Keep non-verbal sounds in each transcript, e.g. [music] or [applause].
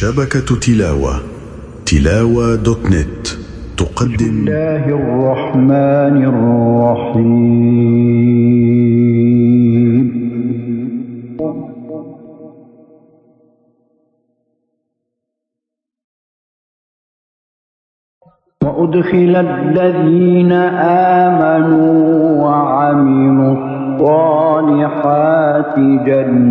شبكة تلاوة تلاوة دوت نت، تقدم. بسم الله الرحمن الرحيم. وأدخل الذين آمنوا وعملوا الصالحات جنات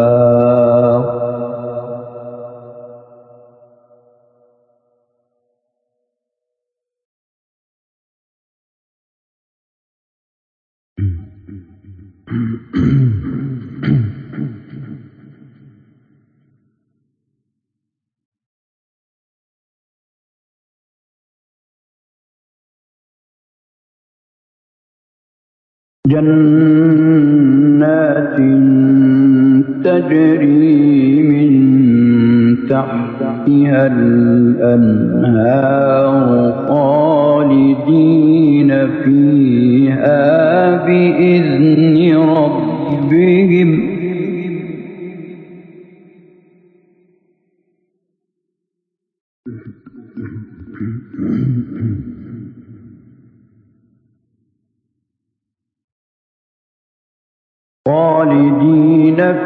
جنات تجري من تحتها الأنهار خالدين فيها بإذن ربهم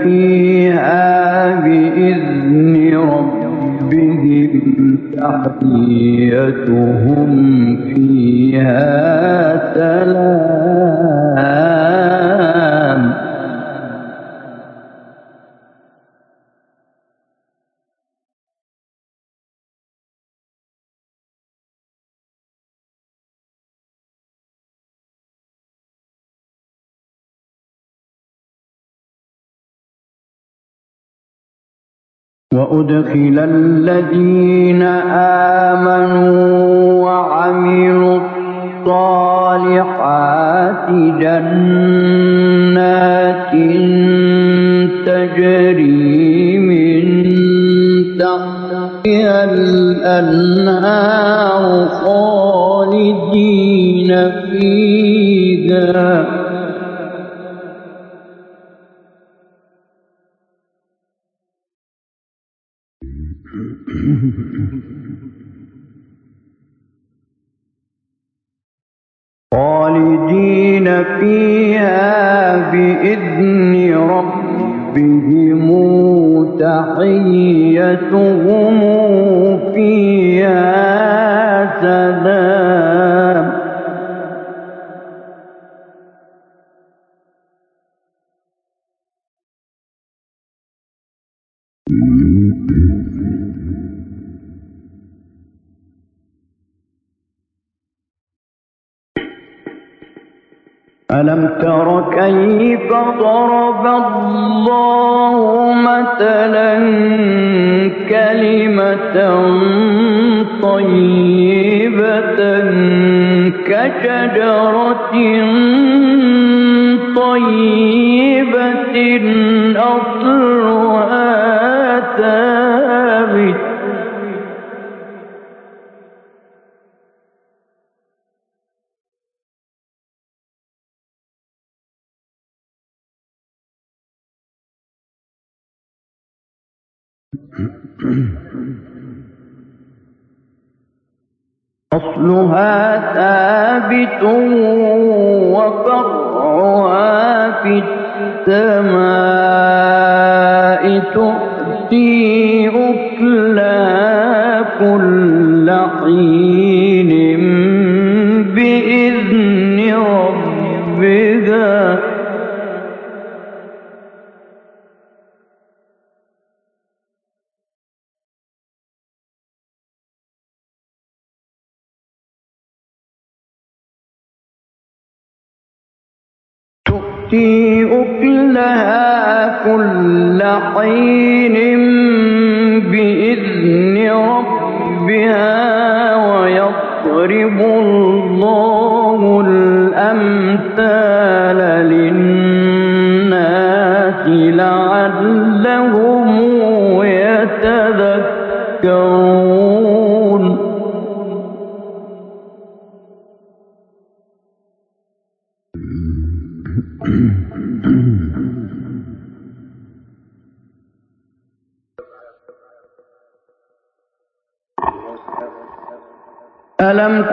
فيها بإذن ربهم تحيتهم فيها سلام وأدخل الذين آمنوا وعملوا الصالحات جنات تجري من تحتها الأنهار خالدين فيها خالدين فيها بإذن ربهم تحيتهم فيها ضرب مثلا أصلها ثابت وفرعها في السماء تؤتي أكلها كل تؤتي أكلها كل حين بإذن ربها ويضرب الله الأمثال للناس لعلهم يتذكرون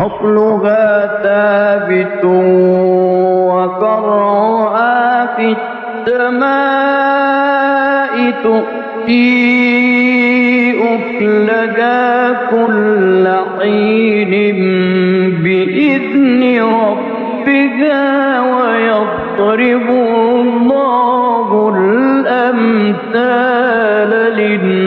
أصلها ثابت وفرعها في السماء تؤتي أكلها كل حين بإذن ربها ويضرب الله الأمثال للناس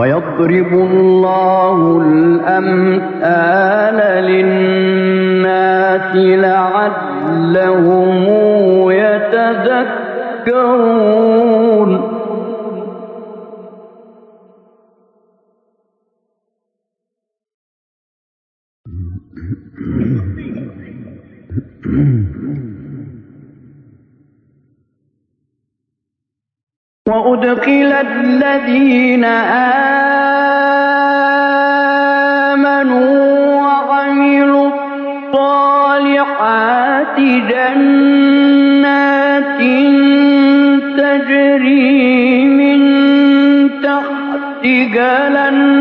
ويضرب الله الأمثال للناس لعلهم يتذكرون [coughs] وأدخل الذين آمنوا وعملوا الصالحات جنات تجري من تحتها الأنهار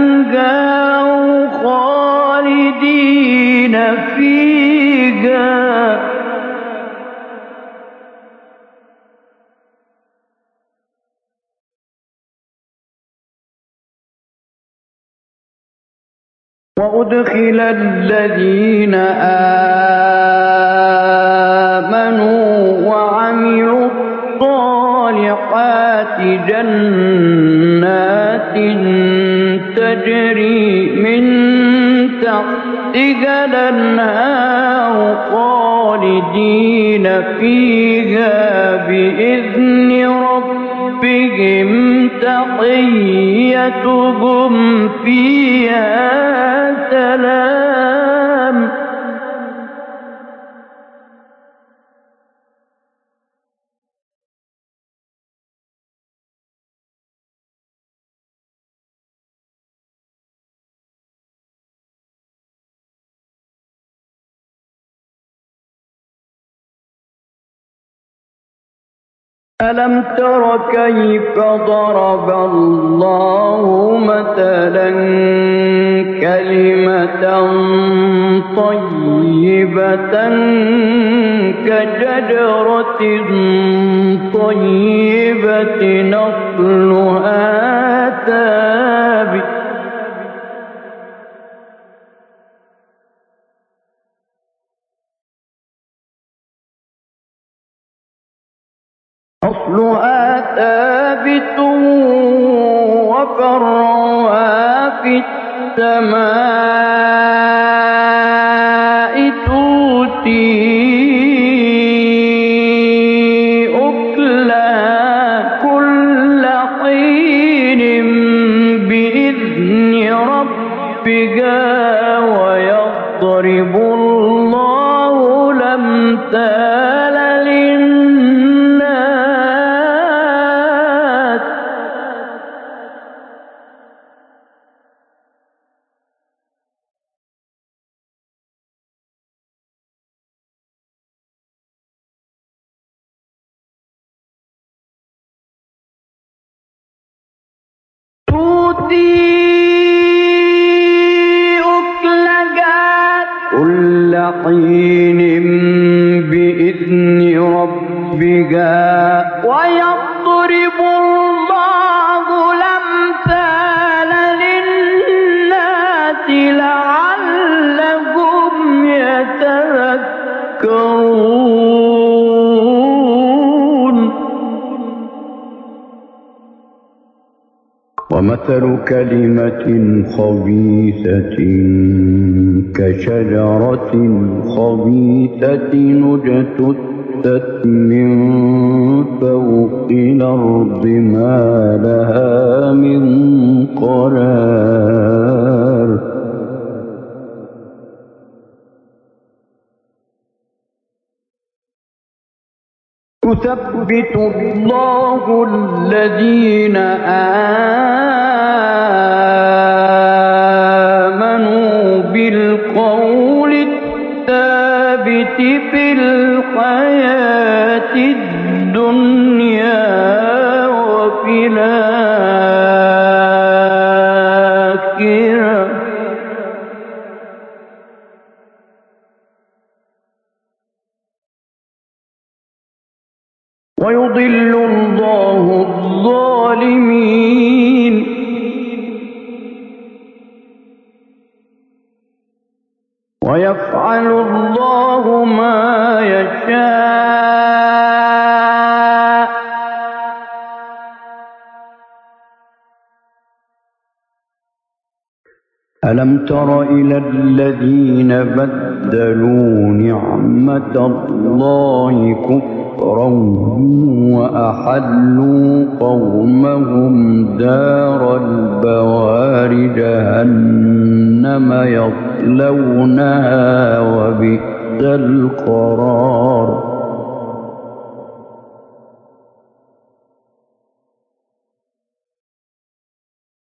وأدخل الذين آمنوا وعملوا الصالحات جنات تجري من تحتها الأنهار خالدين فيها بإذن ربهم تحيتهم فيها ألم تر كيف ضرب الله مثلا كلمة طيبة كشجرة طيبة نصلها ثابت السماء كل ومثل كلمة خبيثة كشجرة خبيثة نجتثت من فوق الأرض ما لها من قرار يثبت الله الذين آمنوا بالقول الثابت في الحياة الدنيا وفي الآخرة. تر إلى الذين بدلوا نعمة الله كفرا وأحلوا قومهم دار البوار جهنم يصلونها وبئس القرار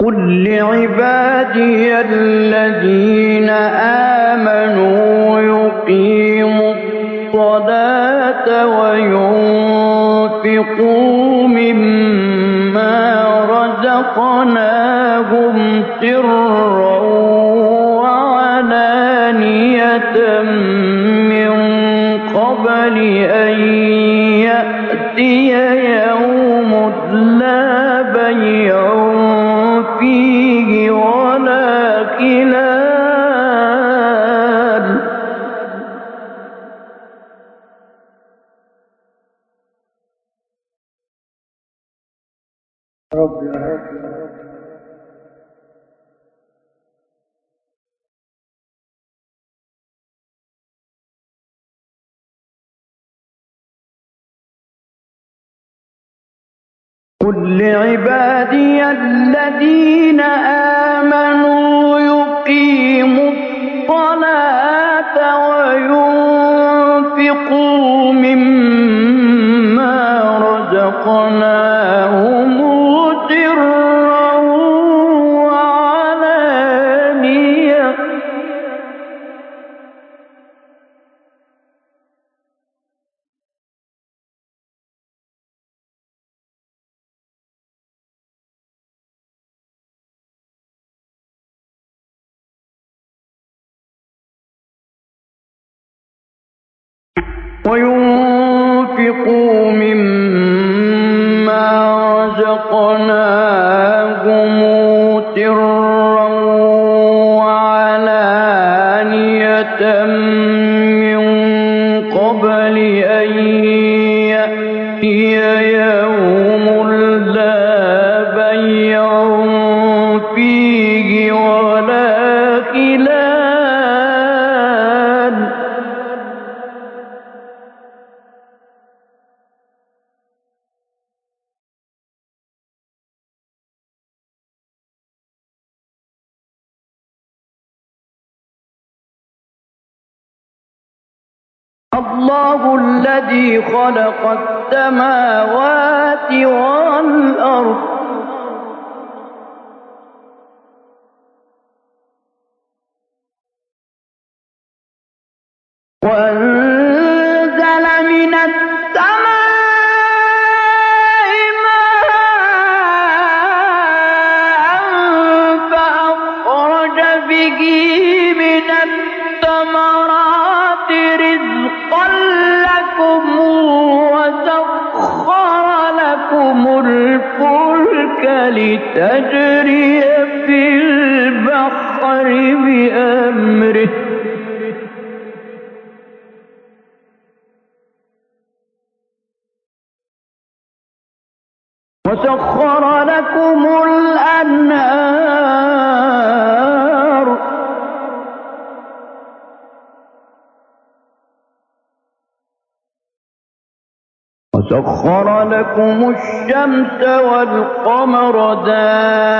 قل لعبادي الذين آمنوا يقيموا الصلاة وينفقوا مما رزقناهم سرا وعلانية من قبل أن يأتي قل لعبادي الذين آمنوا يقيموا الصلاة وينفقوا مما رزقناهم الذي خلق لكم الشمس والقمر دار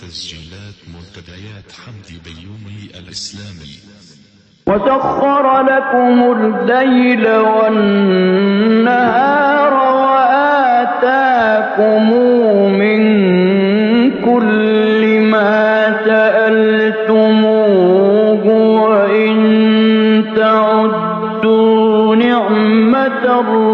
تسجيلات منتديات حمدي بيومي الإسلامي وسخر لكم الليل والنهار وآتاكم من كل ما سألتموه وإن تعدوا نعمة الله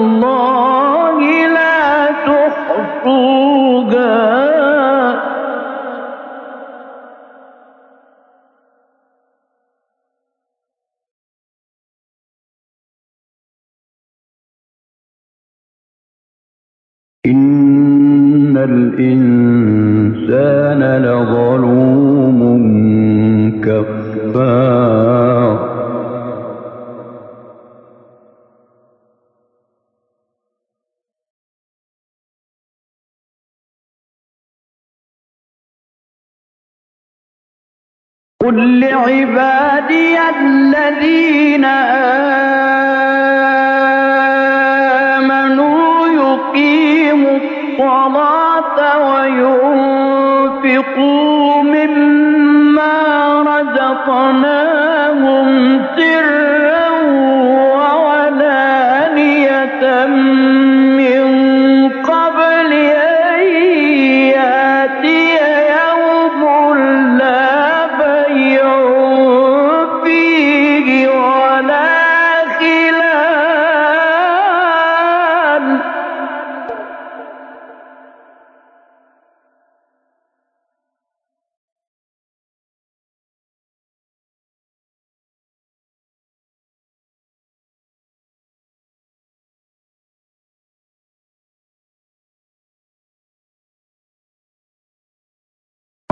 إن الإنسان لظلوم كفار قل لعبادي الذين آمنوا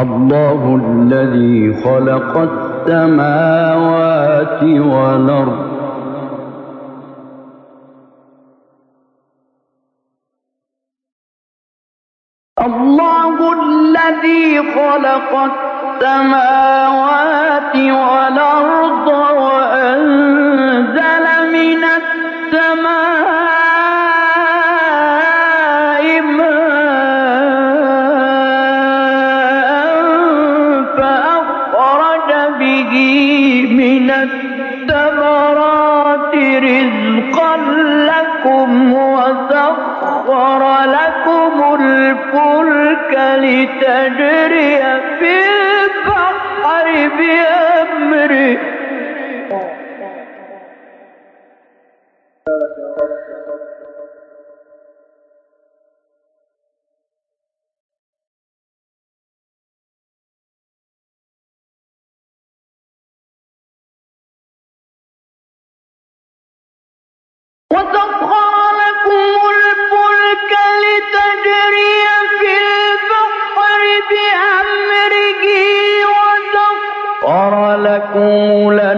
الله الذي خلق السماوات والأرض. الله الذي خلق السماوات والأرض. قولا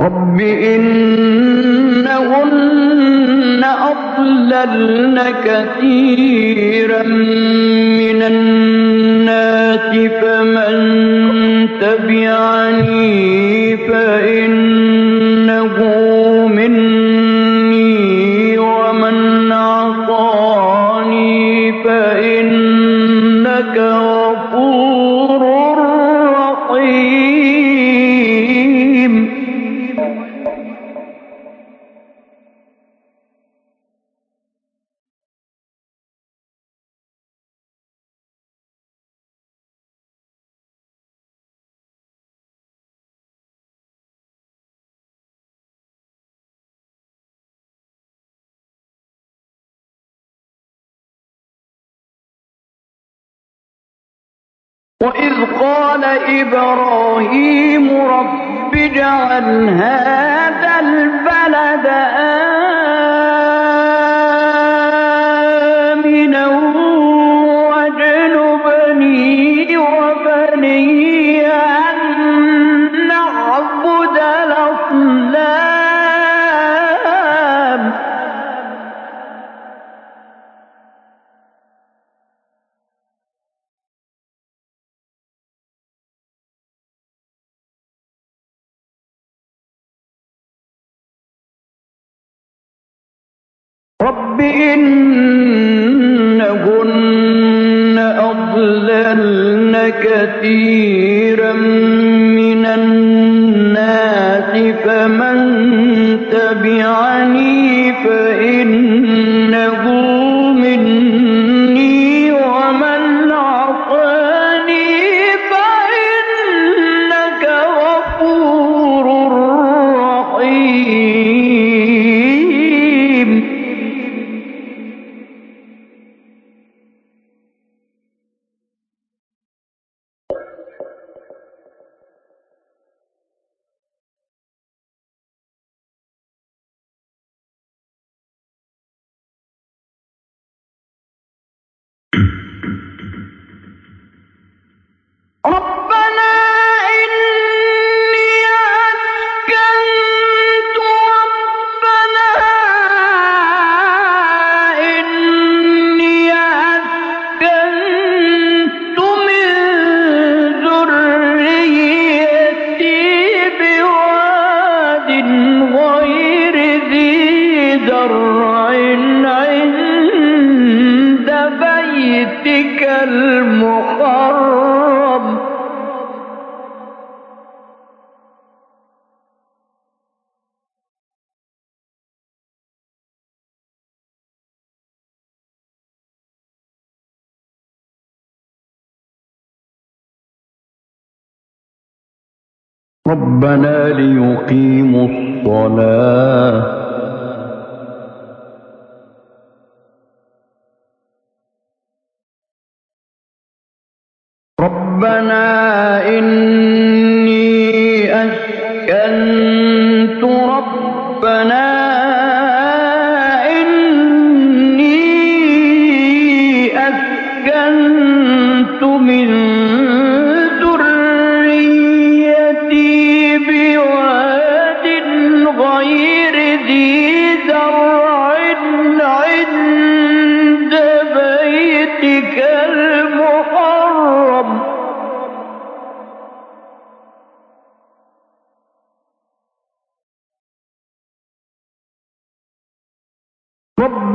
رب إنهن أضللن كثيرا من الناس فمن تبعني فإن وإذ قال إبراهيم رب اجعل هذا البلد آمنا ربنا ليقيموا الصلاة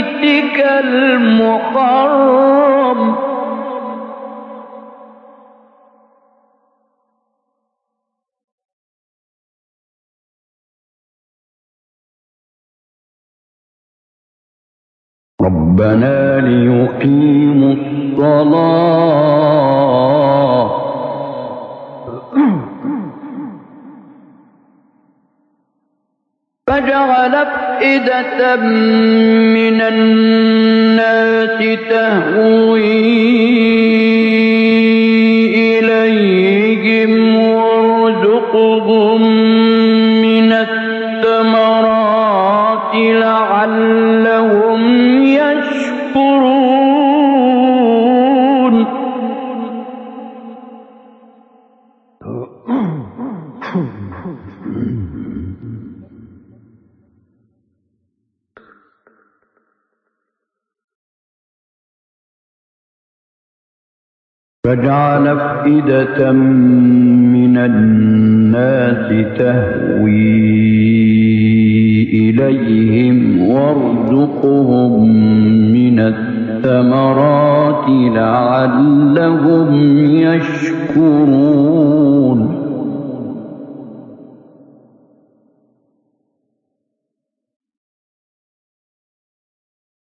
بيتك المحرم. ربنا ليقيموا الصلاه فجعل أفئدة من الناس تهوي. فاجعل أفئدة من الناس تهوي إليهم وارزقهم من الثمرات لعلهم يشكرون.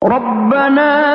ربنا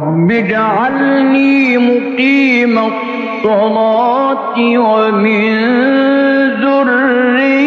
رب جعلنی مقیم الصلاة ومن ذريتي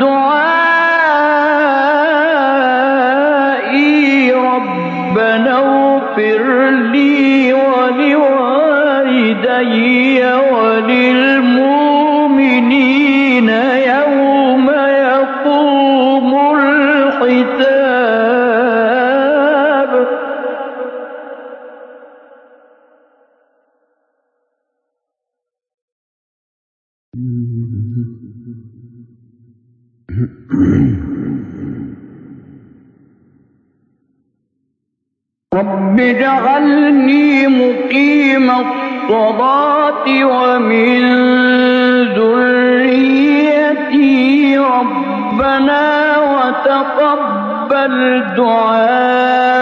دو الصلاة ومن ذريتي ربنا وتقبل دعائي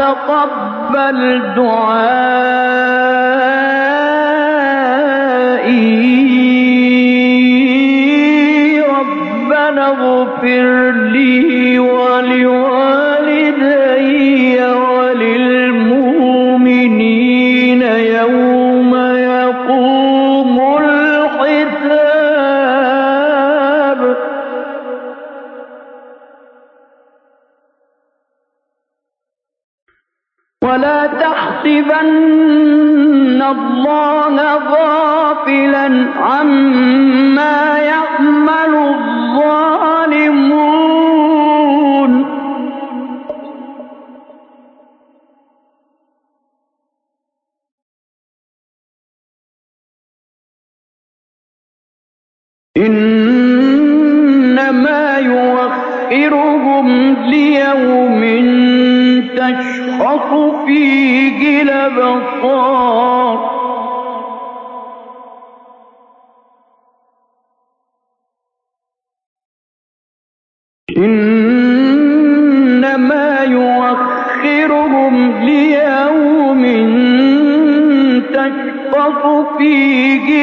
تقبل دعائي ربنا اغفر لي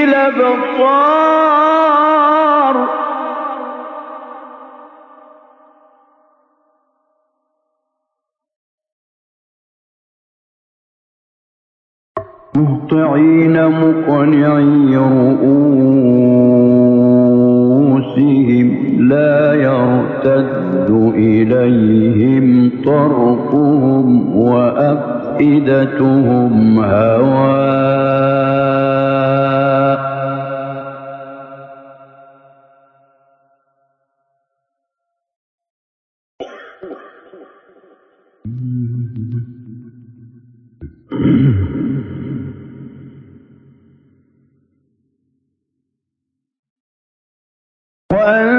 لبطار مهطعين مقنعي رؤوسهم لا يرتد إليهم طرقهم وأفئدتهم هوان أن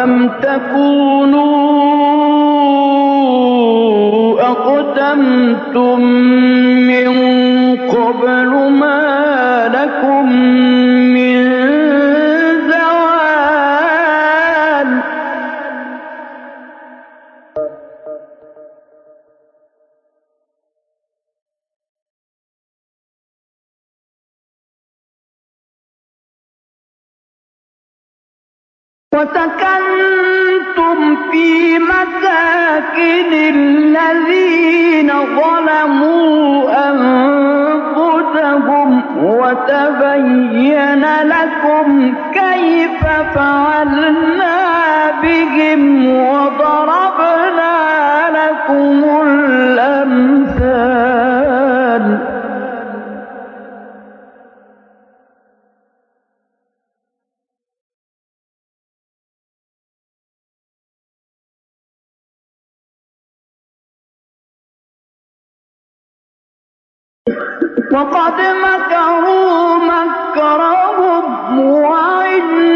أَفَلَمْ تَكُونُوا أَقْدَمْتُمْ وسكنتم في مساكن الذين ظلموا أنفسهم وتبين لكم كيف فعلنا وقد مكروا مكرهم وعدنا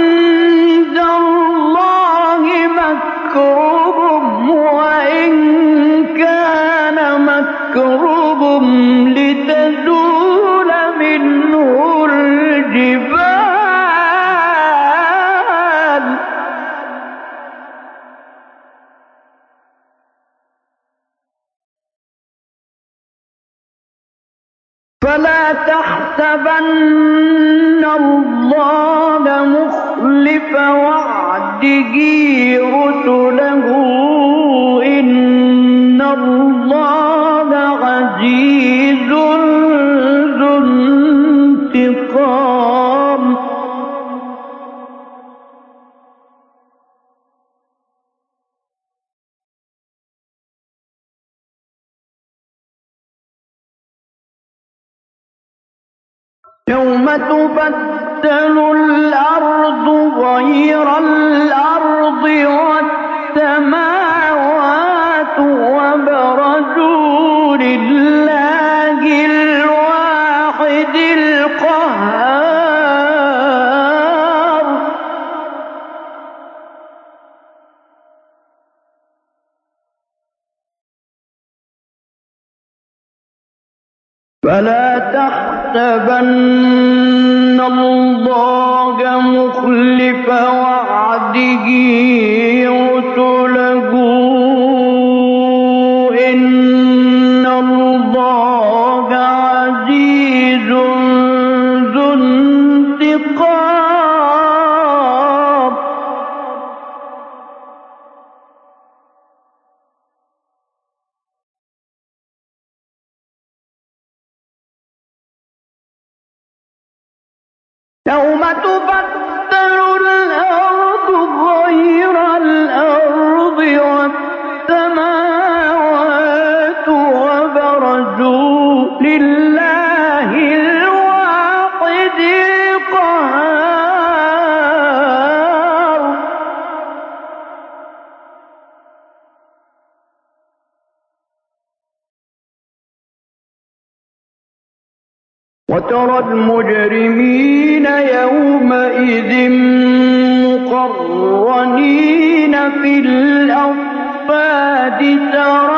فلا تحسبن الله مخلف وعده وترى المجرمين يومئذ مقرنين في الأفاد ترى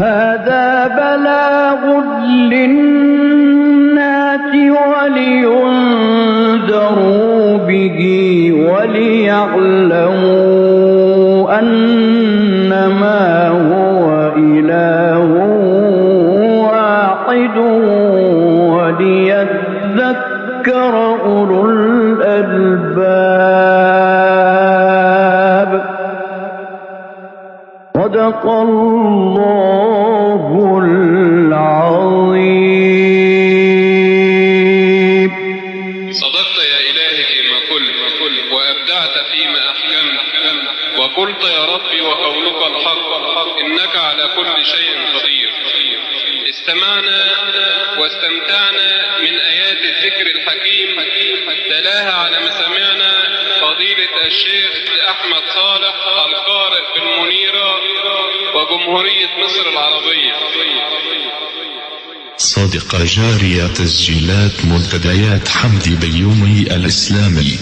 هذا بلاغ للناس ولينذروا به وليعلموا أنما هو إله واحد وليذكر أولو الألباب. صدق الله إنك على كل شيء قدير. استمعنا واستمتعنا من آيات الذكر الحكيم تلاها على مسامعنا فضيلة الشيخ أحمد صالح القارئ بالمنيرة وجمهورية مصر العربية. صادقة جارية تسجيلات منتديات حمدي بيومي الإسلامي.